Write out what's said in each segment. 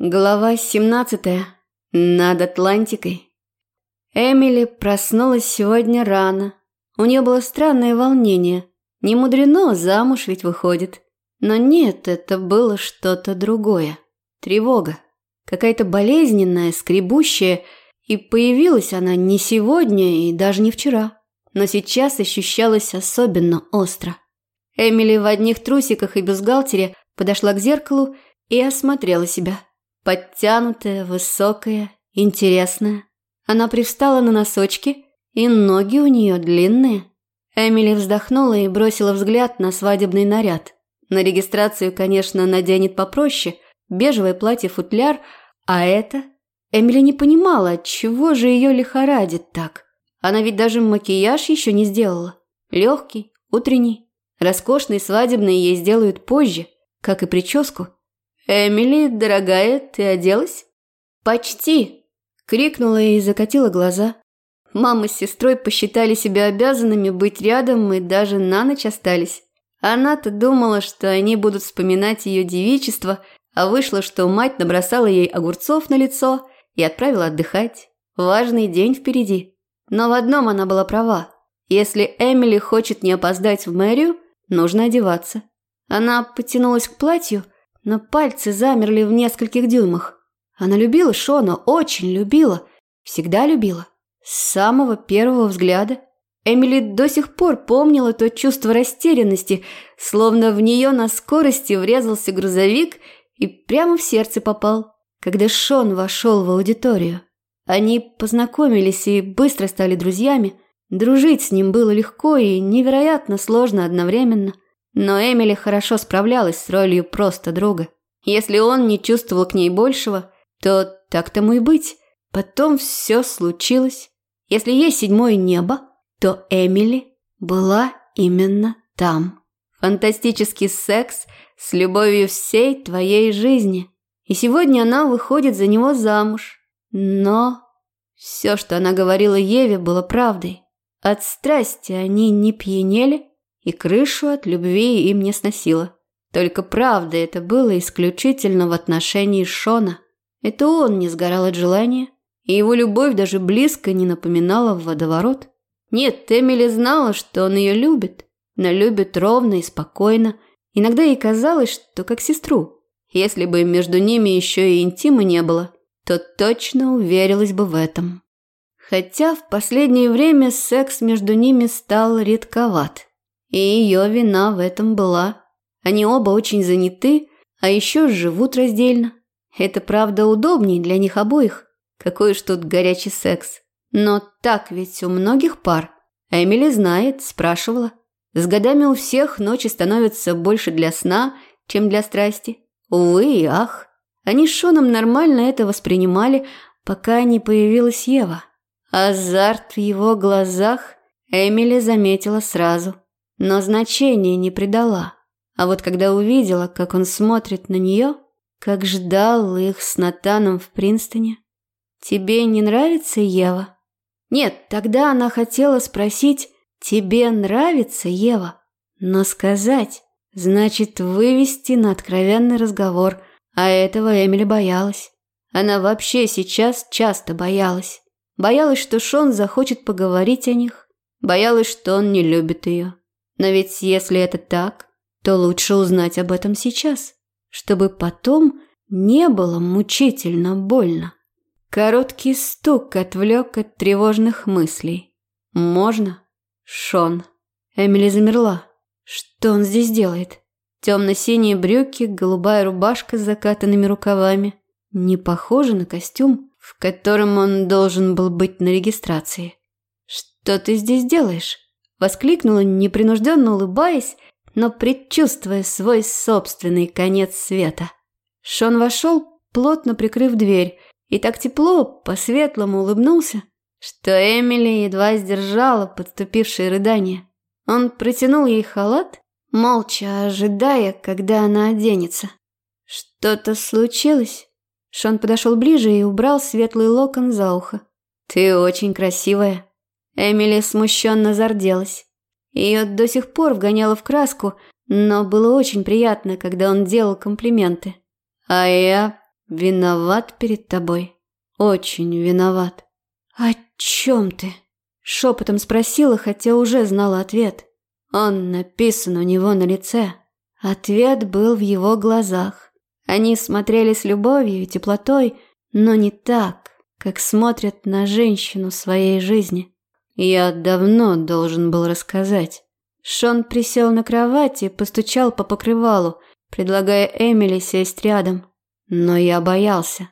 Глава 17. Над Атлантикой. Эмили проснулась сегодня рано. У нее было странное волнение. Не мудрено, замуж ведь выходит. Но нет, это было что-то другое. Тревога. Какая-то болезненная, скребущая. И появилась она не сегодня и даже не вчера. Но сейчас ощущалась особенно остро. Эмили в одних трусиках и бюстгальтере подошла к зеркалу и осмотрела себя. Подтянутая, высокая, интересная. Она привстала на носочки, и ноги у нее длинные. Эмили вздохнула и бросила взгляд на свадебный наряд. На регистрацию, конечно, наденет попроще, бежевое платье-футляр, а это... Эмили не понимала, чего же ее лихорадит так. Она ведь даже макияж еще не сделала. Легкий, утренний. Роскошный свадебный ей сделают позже, как и прическу – «Эмили, дорогая, ты оделась?» «Почти!» – крикнула и закатила глаза. Мама с сестрой посчитали себя обязанными быть рядом и даже на ночь остались. Она-то думала, что они будут вспоминать ее девичество, а вышло, что мать набросала ей огурцов на лицо и отправила отдыхать. Важный день впереди. Но в одном она была права. Если Эмили хочет не опоздать в мэрию, нужно одеваться. Она потянулась к платью – но пальцы замерли в нескольких дюймах. Она любила Шона, очень любила, всегда любила. С самого первого взгляда. Эмили до сих пор помнила то чувство растерянности, словно в нее на скорости врезался грузовик и прямо в сердце попал, когда Шон вошел в аудиторию. Они познакомились и быстро стали друзьями. Дружить с ним было легко и невероятно сложно одновременно – но Эмили хорошо справлялась с ролью просто друга. Если он не чувствовал к ней большего, то так тому и быть. Потом все случилось. Если есть седьмое небо, то Эмили была именно там. Фантастический секс с любовью всей твоей жизни. И сегодня она выходит за него замуж. Но все, что она говорила Еве, было правдой. От страсти они не пьянели, и крышу от любви им не сносило. Только правда это было исключительно в отношении Шона. Это он не сгорал от желания, и его любовь даже близко не напоминала водоворот. Нет, Эмили знала, что он ее любит, но любит ровно и спокойно. Иногда ей казалось, что как сестру. Если бы между ними еще и интима не было, то точно уверилась бы в этом. Хотя в последнее время секс между ними стал редковат. И ее вина в этом была. Они оба очень заняты, а еще живут раздельно. Это, правда, удобнее для них обоих. Какой уж тут горячий секс. Но так ведь у многих пар. Эмили знает, спрашивала. С годами у всех ночи становятся больше для сна, чем для страсти. Увы и ах. Они с Шоном нормально это воспринимали, пока не появилась Ева. Азарт в его глазах Эмили заметила сразу – но значения не придала. А вот когда увидела, как он смотрит на нее, как ждал их с Натаном в Принстоне. «Тебе не нравится Ева?» Нет, тогда она хотела спросить «Тебе нравится Ева?» Но сказать значит вывести на откровенный разговор, а этого Эмили боялась. Она вообще сейчас часто боялась. Боялась, что Шон захочет поговорить о них. Боялась, что он не любит ее. Но ведь если это так, то лучше узнать об этом сейчас, чтобы потом не было мучительно больно. Короткий стук отвлек от тревожных мыслей. «Можно?» «Шон». Эмили замерла. Что он здесь делает? Темно-синие брюки, голубая рубашка с закатанными рукавами. Не похоже на костюм, в котором он должен был быть на регистрации. «Что ты здесь делаешь?» Воскликнула, непринужденно улыбаясь, но предчувствуя свой собственный конец света. Шон вошел, плотно прикрыв дверь, и так тепло, по-светлому улыбнулся, что Эмили едва сдержала подступившие рыдания. Он протянул ей халат, молча ожидая, когда она оденется. «Что-то случилось?» Шон подошел ближе и убрал светлый локон за ухо. «Ты очень красивая», Эмили смущенно зарделась. Ее до сих пор вгоняло в краску, но было очень приятно, когда он делал комплименты. А я виноват перед тобой. Очень виноват. О чем ты? Шепотом спросила, хотя уже знала ответ. Он написан у него на лице. Ответ был в его глазах. Они смотрели с любовью и теплотой, но не так, как смотрят на женщину своей жизни. Я давно должен был рассказать. Шон присел на кровати и постучал по покрывалу, предлагая Эмили сесть рядом. Но я боялся.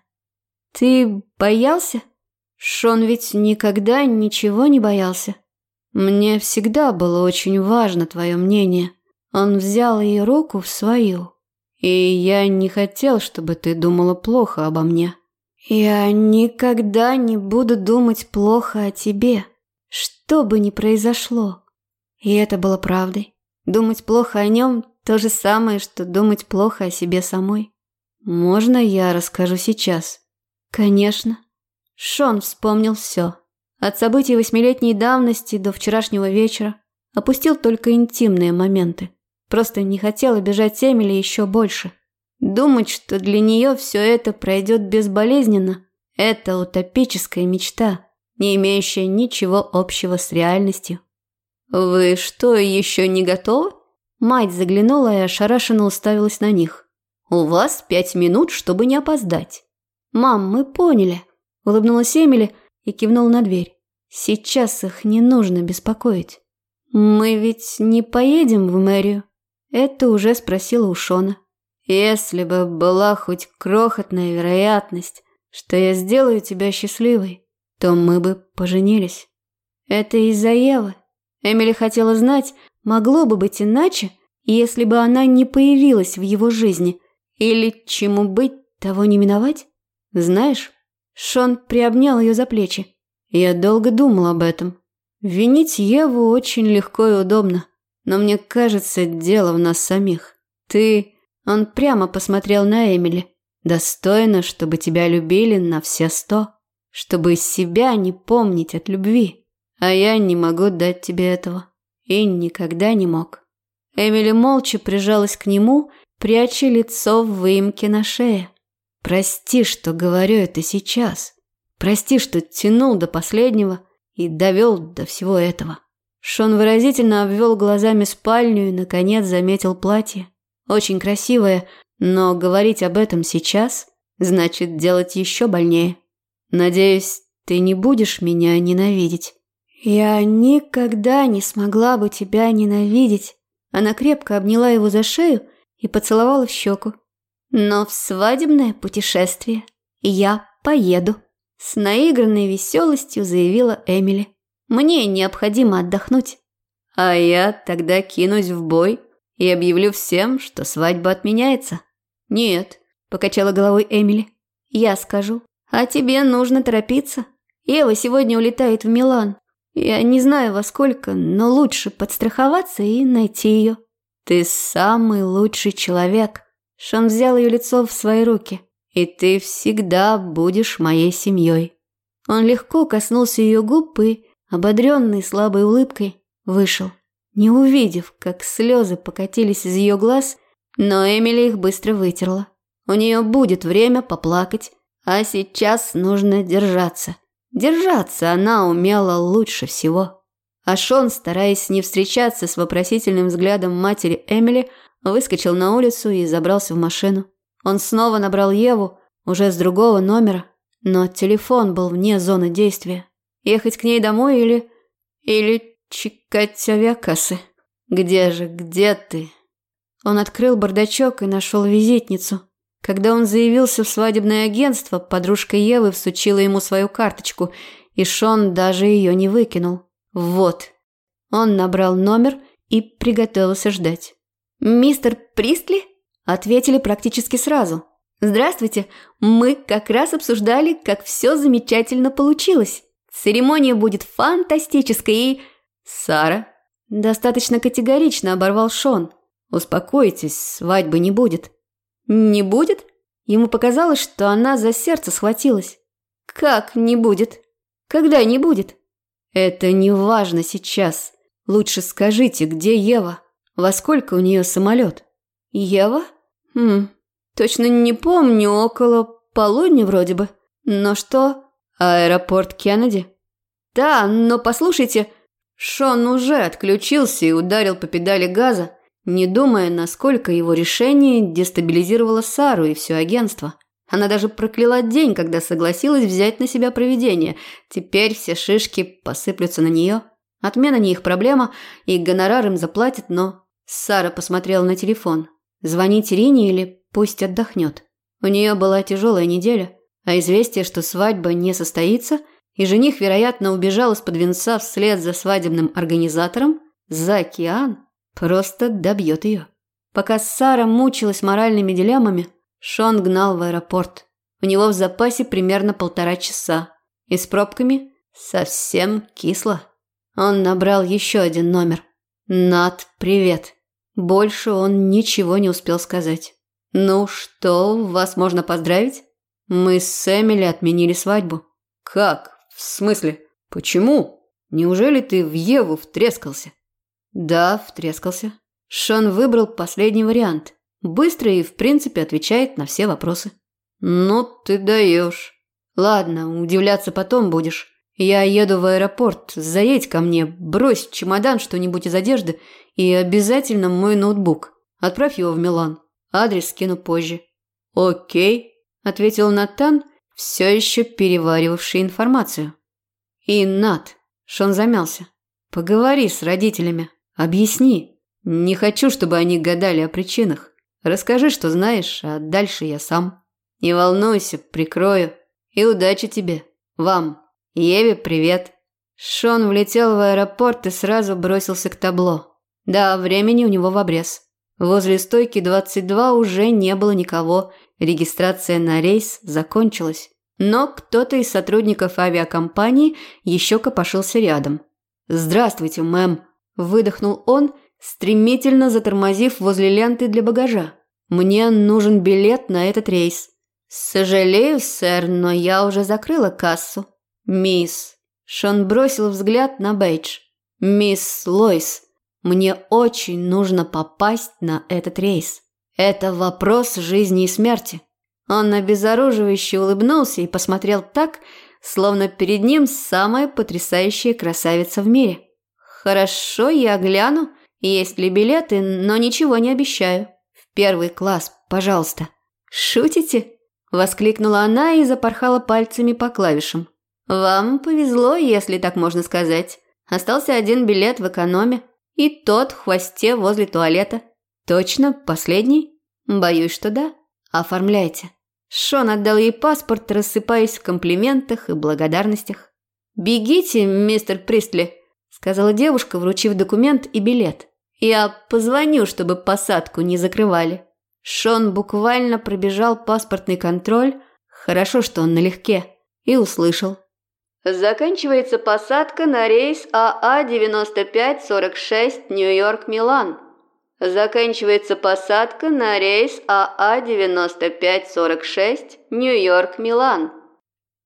«Ты боялся?» Шон ведь никогда ничего не боялся. Мне всегда было очень важно твое мнение. Он взял ее руку в свою. И я не хотел, чтобы ты думала плохо обо мне. Я никогда не буду думать плохо о тебе, что бы ни произошло. И это было правдой. Думать плохо о нем – то же самое, что думать плохо о себе самой. Можно я расскажу сейчас? Конечно. Шон вспомнил все. От событий восьмилетней давности до вчерашнего вечера. Опустил только интимные моменты. Просто не хотел обижать Эмили еще больше. Думать, что для нее все это пройдет безболезненно – это утопическая мечта, не имеющая ничего общего с реальностью. «Вы что, еще не готовы?» Мать заглянула и ошарашенно уставилась на них. «У вас пять минут, чтобы не опоздать». «Мам, мы поняли», Улыбнулась Эмили и кивнула на дверь. Сейчас их не нужно беспокоить. Мы ведь не поедем в мэрию? Это уже спросила у Шона. Если бы была хоть крохотная вероятность, что я сделаю тебя счастливой, то мы бы поженились. Это из-за Евы. Эмили хотела знать, могло бы быть иначе, если бы она не появилась в его жизни. Или чему быть, того не миновать? Знаешь, Шон приобнял ее за плечи. Я долго думал об этом. Винить Еву очень легко и удобно. Но мне кажется, дело в нас самих. Ты... Он прямо посмотрел на Эмили. Достойно, чтобы тебя любили на все сто. Чтобы себя не помнить от любви. А я не могу дать тебе этого. И никогда не мог. Эмили молча прижалась к нему, пряча лицо в выемке на шее. Прости, что говорю это сейчас. Прости, что тянул до последнего и довел до всего этого. Шон выразительно обвел глазами спальню и, наконец, заметил платье. Очень красивое, но говорить об этом сейчас значит делать еще больнее. Надеюсь, ты не будешь меня ненавидеть. Я никогда не смогла бы тебя ненавидеть. Она крепко обняла его за шею и поцеловала в щеку. Но в свадебное путешествие я поеду. С наигранной веселостью заявила Эмили. Мне необходимо отдохнуть. А я тогда кинусь в бой и объявлю всем, что свадьба отменяется. Нет, покачала головой Эмили. Я скажу. А тебе нужно торопиться. Ева сегодня улетает в Милан. Я не знаю во сколько, но лучше подстраховаться и найти ее. Ты самый лучший человек, Шон взял ее лицо в свои руки. «И ты всегда будешь моей семьей». Он легко коснулся ее губ и, ободренный слабой улыбкой, вышел, не увидев, как слезы покатились из ее глаз, но Эмили их быстро вытерла. У нее будет время поплакать, а сейчас нужно держаться. Держаться она умела лучше всего. А Шон, стараясь не встречаться с вопросительным взглядом матери Эмили, выскочил на улицу и забрался в машину. Он снова набрал Еву, уже с другого номера, но телефон был вне зоны действия. Ехать к ней домой или... или чекать авиакассы? Где же, где ты? Он открыл бардачок и нашел визитницу. Когда он заявился в свадебное агентство, подружка Евы всучила ему свою карточку, и Шон даже ее не выкинул. Вот. Он набрал номер и приготовился ждать. «Мистер Пристли?» Ответили практически сразу. «Здравствуйте, мы как раз обсуждали, как все замечательно получилось. Церемония будет фантастической и...» «Сара?» Достаточно категорично оборвал Шон. «Успокойтесь, свадьбы не будет». «Не будет?» Ему показалось, что она за сердце схватилась. «Как не будет? Когда не будет?» «Это не важно сейчас. Лучше скажите, где Ева?» Во сколько у нее самолет? Ева? Хм, точно не помню, около полудня вроде бы. Но что? Аэропорт Кеннеди? Да, но послушайте, Шон уже отключился и ударил по педали газа, не думая, насколько его решение дестабилизировало Сару и все агентство. Она даже прокляла день, когда согласилась взять на себя проведение. Теперь все шишки посыплются на нее. Отмена не их проблема, и гонорар им заплатят, но... Сара посмотрела на телефон. Звонить Рине или пусть отдохнет. У нее была тяжелая неделя, а известие, что свадьба не состоится, и жених, вероятно, убежал из-под венца вслед за свадебным организатором, за океан, просто добьет ее. Пока Сара мучилась моральными дилеммами, Шон гнал в аэропорт. У него в запасе примерно полтора часа. И с пробками совсем кисло. Он набрал еще один номер. «Над, привет». Больше он ничего не успел сказать. «Ну что, вас можно поздравить? Мы с Эмили отменили свадьбу». «Как? В смысле? Почему? Неужели ты в Еву втрескался?» «Да, втрескался». Шон выбрал последний вариант. Быстро и, в принципе, отвечает на все вопросы. «Ну ты даешь. Ладно, удивляться потом будешь. Я еду в аэропорт. Заедь ко мне, брось чемодан что-нибудь из одежды и обязательно мой ноутбук. Отправь его в Милан. Адрес скину позже». «Окей», – ответил Натан, все еще переваривавший информацию. «И Нат», – Шон замялся, – «поговори с родителями, объясни. Не хочу, чтобы они гадали о причинах. Расскажи, что знаешь, а дальше я сам. Не волнуйся, прикрою. И удачи тебе. Вам. Еве привет». Шон влетел в аэропорт и сразу бросился к табло. Да, времени у него в обрез. Возле стойки 22 уже не было никого, регистрация на рейс закончилась. Но кто-то из сотрудников авиакомпании еще копошился рядом. «Здравствуйте, мэм», – выдохнул он – стремительно затормозив возле ленты для багажа. «Мне нужен билет на этот рейс». «Сожалею, сэр, но я уже закрыла кассу». «Мисс». Шон бросил взгляд на бейдж. «Мисс Лойс, мне очень нужно попасть на этот рейс. Это вопрос жизни и смерти». Он обезоруживающе улыбнулся и посмотрел так, словно перед ним самая потрясающая красавица в мире. «Хорошо, я гляну», есть ли билеты, но ничего не обещаю. В первый класс, пожалуйста. Шутите? Воскликнула она и запорхала пальцами по клавишам. Вам повезло, если так можно сказать. Остался один билет в экономе. И тот в хвосте возле туалета. Точно, последний? Боюсь, что да. Оформляйте. Шон отдал ей паспорт, рассыпаясь в комплиментах и благодарностях. «Бегите, мистер Пристли», сказала девушка, вручив документ и билет. Я позвоню, чтобы посадку не закрывали. Шон буквально пробежал паспортный контроль, хорошо, что он налегке, и услышал. Заканчивается посадка на рейс АА-9546 Нью-Йорк-Милан. Заканчивается посадка на рейс АА-9546 Нью-Йорк-Милан.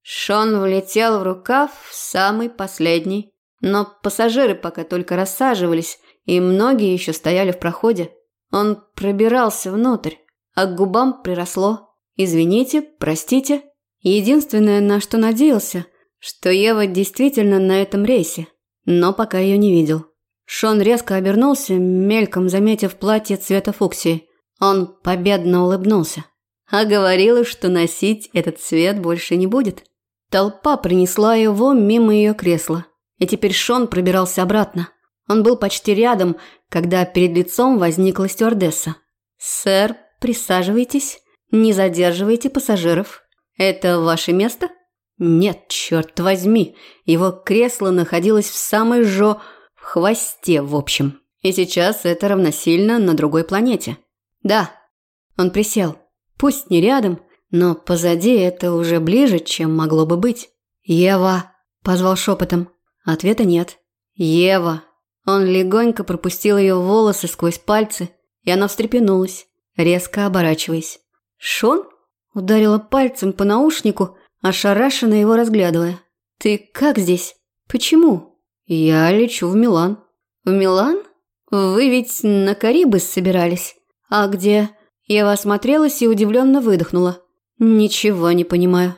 Шон влетел в рукав самый последний. Но пассажиры пока только рассаживались, и многие еще стояли в проходе. Он пробирался внутрь, а к губам приросло «Извините, простите». Единственное, на что надеялся, что Ева действительно на этом рейсе, но пока ее не видел. Шон резко обернулся, мельком заметив платье цвета фуксии. Он победно улыбнулся. А говорила, что носить этот цвет больше не будет. Толпа принесла его мимо ее кресла. И теперь Шон пробирался обратно. Он был почти рядом, когда перед лицом возникла стюардесса. «Сэр, присаживайтесь. Не задерживайте пассажиров. Это ваше место?» «Нет, черт возьми. Его кресло находилось в самой жо... в хвосте, в общем. И сейчас это равносильно на другой планете». «Да». Он присел. Пусть не рядом, но позади это уже ближе, чем могло бы быть. «Ева», – позвал шепотом. Ответа нет. «Ева!» Он легонько пропустил ее волосы сквозь пальцы, и она встрепенулась, резко оборачиваясь. «Шон?» – ударила пальцем по наушнику, ошарашенно его разглядывая. «Ты как здесь? Почему?» «Я лечу в Милан». «В Милан? Вы ведь на Карибы собирались. А где?» Ева осмотрелась и удивленно выдохнула. Ничего не понимаю.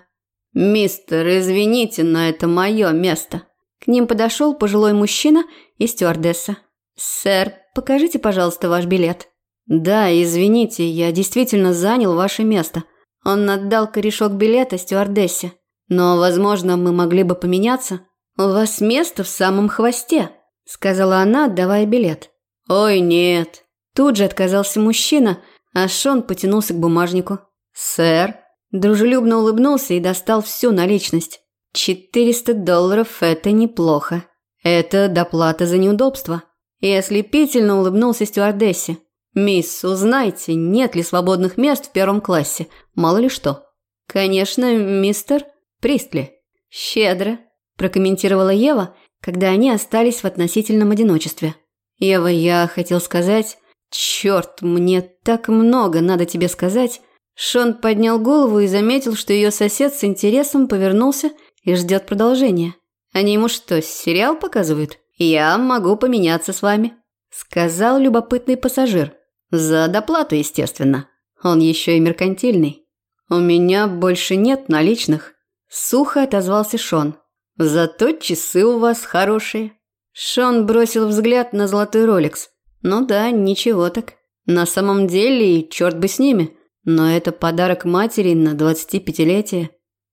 Мистер, извините, но это мое место. К ним подошел пожилой мужчина и стюардесса. Сэр, покажите, пожалуйста, ваш билет. Да, извините, я действительно занял ваше место. Он отдал корешок билета стюардессе. Но, возможно, мы могли бы поменяться. У вас место в самом хвосте, сказала она, отдавая билет. Ой, нет. Тут же отказался мужчина, а Шон потянулся к бумажнику. Сэр, дружелюбно улыбнулся и достал всю наличность. Четыреста долларов – это неплохо. Это доплата за неудобство. И ослепительно улыбнулся стюардессе. «Мисс, узнайте, нет ли свободных мест в первом классе, мало ли что». «Конечно, мистер Пристли». «Щедро», – прокомментировала Ева, когда они остались в относительном одиночестве. «Ева, я хотел сказать...» «Черт, мне так много надо тебе сказать!» Шон поднял голову и заметил, что ее сосед с интересом повернулся и ждет продолжения. «Они ему что, сериал показывают? Я могу поменяться с вами», – сказал любопытный пассажир. За доплату, естественно. Он еще и меркантильный. У меня больше нет наличных. Сухо отозвался Шон. Зато часы у вас хорошие. Шон бросил взгляд на золотой роликс. Ну да, ничего так. На самом деле, и черт бы с ними. Но это подарок матери на 25-летие.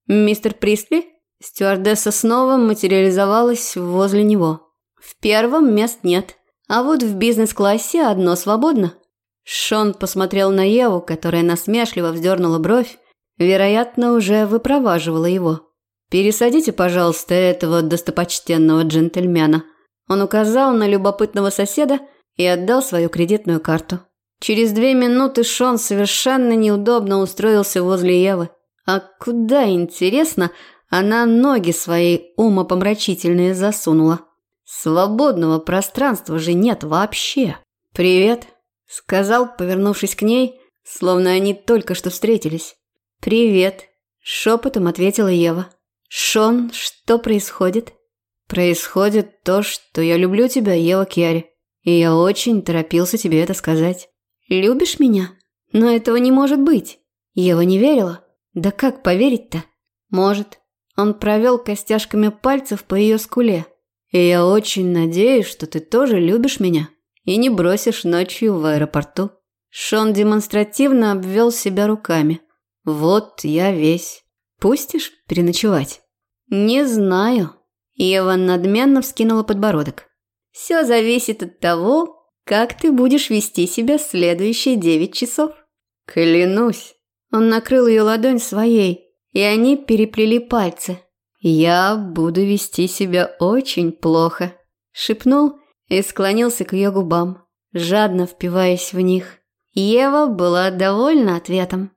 Мистер Пристли? Стюардесса снова материализовалась возле него. В первом мест нет. А вот в бизнес-классе одно свободно. Шон посмотрел на Еву, которая насмешливо вздернула бровь, вероятно, уже выпроваживала его. «Пересадите, пожалуйста, этого достопочтенного джентльмена». Он указал на любопытного соседа и отдал свою кредитную карту. Через две минуты Шон совершенно неудобно устроился возле Евы. А куда, интересно, она ноги свои умопомрачительные засунула? Свободного пространства же нет вообще. «Привет», Сказал, повернувшись к ней, словно они только что встретились. «Привет», – шепотом ответила Ева. «Шон, что происходит?» «Происходит то, что я люблю тебя, Ева Кьяри, и я очень торопился тебе это сказать». «Любишь меня? Но этого не может быть». Ева не верила. «Да как поверить-то?» «Может». Он провел костяшками пальцев по ее скуле. «И я очень надеюсь, что ты тоже любишь меня» и не бросишь ночью в аэропорту. Шон демонстративно обвел себя руками. Вот я весь. Пустишь переночевать? Не знаю. Ева надменно вскинула подбородок. Все зависит от того, как ты будешь вести себя следующие девять часов. Клянусь. Он накрыл ее ладонь своей, и они переплели пальцы. Я буду вести себя очень плохо, шепнул и склонился к ее губам, жадно впиваясь в них. Ева была довольна ответом.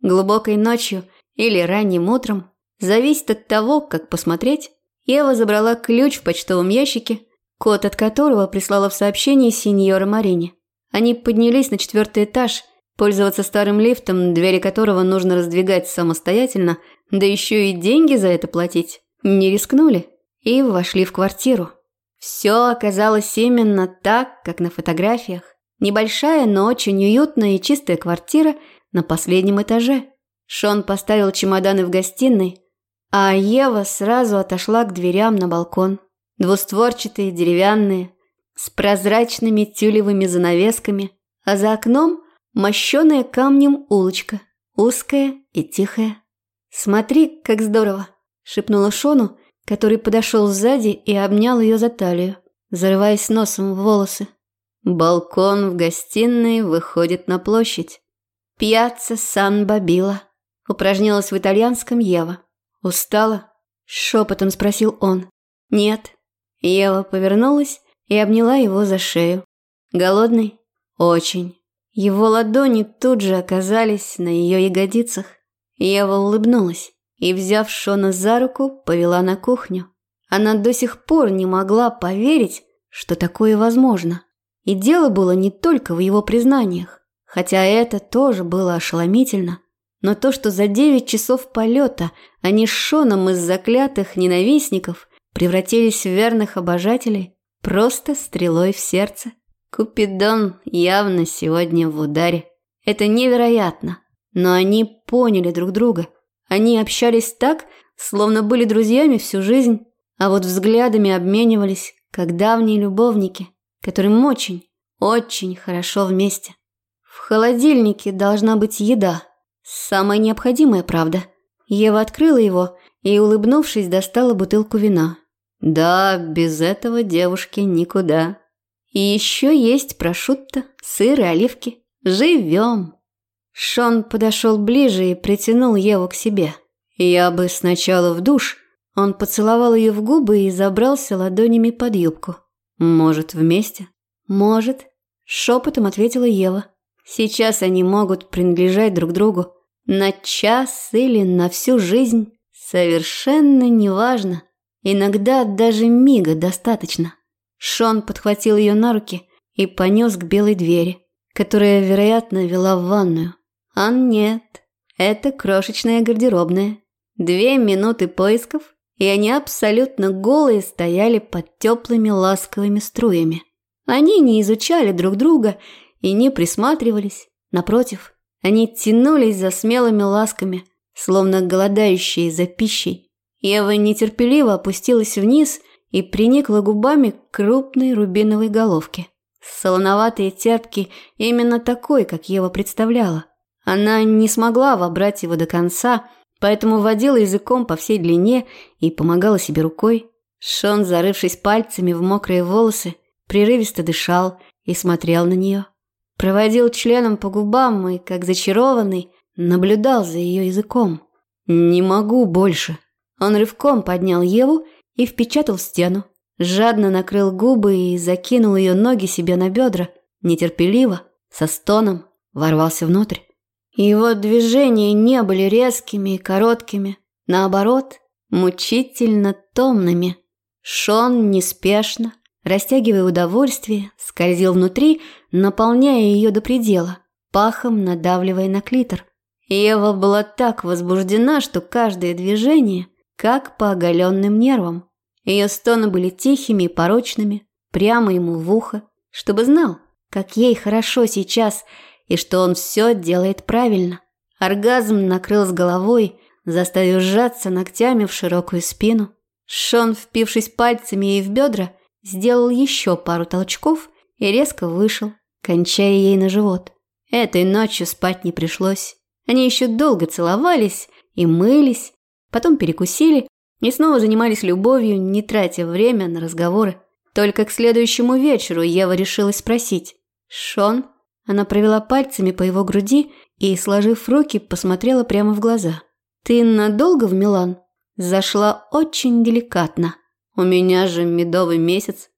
Глубокой ночью или ранним утром, зависит от того, как посмотреть, Ева забрала ключ в почтовом ящике, код от которого прислала в сообщении сеньора Марине. Они поднялись на четвертый этаж, пользоваться старым лифтом, двери которого нужно раздвигать самостоятельно, да еще и деньги за это платить, не рискнули и вошли в квартиру. Все оказалось именно так, как на фотографиях. Небольшая, но очень уютная и чистая квартира на последнем этаже. Шон поставил чемоданы в гостиной, а Ева сразу отошла к дверям на балкон. Двустворчатые, деревянные, с прозрачными тюлевыми занавесками, а за окном мощеная камнем улочка, узкая и тихая. «Смотри, как здорово!» – шепнула Шону, который подошел сзади и обнял ее за талию, зарываясь носом в волосы. Балкон в гостиной выходит на площадь. «Пьяцца Сан-Бабила», – упражнялась в итальянском Ева. «Устала?» – шепотом спросил он. «Нет». Ева повернулась и обняла его за шею. «Голодный?» «Очень». Его ладони тут же оказались на ее ягодицах. Ева улыбнулась и, взяв Шона за руку, повела на кухню. Она до сих пор не могла поверить, что такое возможно. И дело было не только в его признаниях, хотя это тоже было ошеломительно. Но то, что за девять часов полета они с Шоном из заклятых ненавистников превратились в верных обожателей, просто стрелой в сердце. Купидон явно сегодня в ударе. Это невероятно. но они поняли друг друга. Они общались так, словно были друзьями всю жизнь, а вот взглядами обменивались, как давние любовники, которым очень, очень хорошо вместе. В холодильнике должна быть еда. Самая необходимая, правда. Ева открыла его и, улыбнувшись, достала бутылку вина. Да, без этого девушки никуда. И еще есть прошутто, сыр и оливки. Живем. Шон подошел ближе и притянул Еву к себе. Я бы сначала в душ. Он поцеловал ее в губы и забрался ладонями под юбку. Может, вместе? Может. Шепотом ответила Ева. Сейчас они могут принадлежать друг другу. На час или на всю жизнь. Совершенно неважно. Иногда даже мига достаточно. Шон подхватил ее на руки и понес к белой двери, которая, вероятно, вела в ванную. А нет, это крошечная гардеробная. Две минуты поисков, и они абсолютно голые стояли под теплыми ласковыми струями. Они не изучали друг друга и не присматривались. Напротив, они тянулись за смелыми ласками, словно голодающие за пищей. Ева нетерпеливо опустилась вниз и приникла губами к крупной рубиновой головке. Солоноватый и терпкий, именно такой, как Ева представляла. Она не смогла вобрать его до конца, поэтому водила языком по всей длине и помогала себе рукой. Шон, зарывшись пальцами в мокрые волосы, прерывисто дышал и смотрел на нее. Проводил членом по губам и, как зачарованный, наблюдал за ее языком. «Не могу больше». Он рывком поднял Еву и впечатал в стену. Жадно накрыл губы и закинул ее ноги себе на бедра, нетерпеливо, со стоном, ворвался внутрь. Его движения не были резкими и короткими, наоборот, мучительно томными. Шон неспешно, растягивая удовольствие, скользил внутри, наполняя ее до предела, пахом надавливая на клитор. Ева была так возбуждена, что каждое движение, как по оголенным нервам. Ее стоны были тихими и порочными, прямо ему в ухо, чтобы знал, как ей хорошо сейчас и что он все делает правильно. Оргазм накрыл с головой, заставив сжаться ногтями в широкую спину. Шон, впившись пальцами ей в бедра, сделал еще пару толчков и резко вышел, кончая ей на живот. Этой ночью спать не пришлось. Они еще долго целовались и мылись, потом перекусили и снова занимались любовью, не тратя время на разговоры. Только к следующему вечеру Ева решилась спросить. «Шон?» Она провела пальцами по его груди и, сложив руки, посмотрела прямо в глаза. «Ты надолго в Милан?» Зашла очень деликатно. «У меня же медовый месяц».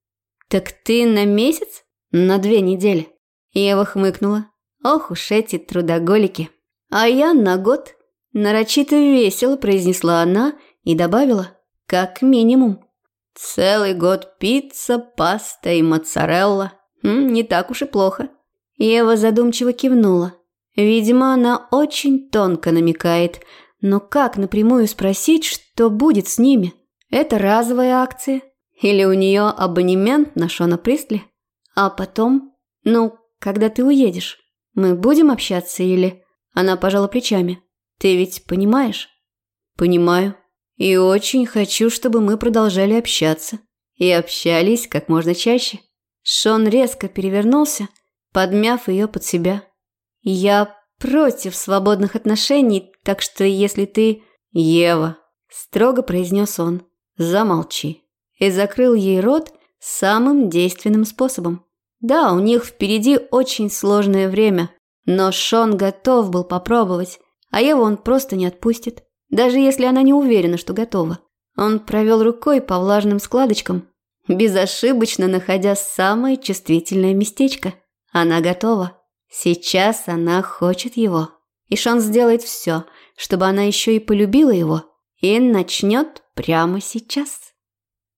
«Так ты на месяц?» «На две недели». Ева хмыкнула. «Ох уж эти трудоголики». «А я на год». Нарочито весело произнесла она и добавила «как минимум». «Целый год пицца, паста и моцарелла. М, не так уж и плохо». Ева задумчиво кивнула. Видимо, она очень тонко намекает, но как напрямую спросить, что будет с ними? Это разовая акция? Или у нее абонемент на Шона Пристли? А потом? Ну, когда ты уедешь? Мы будем общаться или...» Она пожала плечами. «Ты ведь понимаешь?» «Понимаю. И очень хочу, чтобы мы продолжали общаться. И общались как можно чаще». Шон резко перевернулся, подмяв ее под себя. «Я против свободных отношений, так что если ты...» «Ева», – строго произнес он, – «замолчи». И закрыл ей рот самым действенным способом. Да, у них впереди очень сложное время, но Шон готов был попробовать, а Еву он просто не отпустит, даже если она не уверена, что готова. Он провел рукой по влажным складочкам, безошибочно находя самое чувствительное местечко. Она готова. Сейчас она хочет его. И Шон сделает все, чтобы она еще и полюбила его. И начнет прямо сейчас.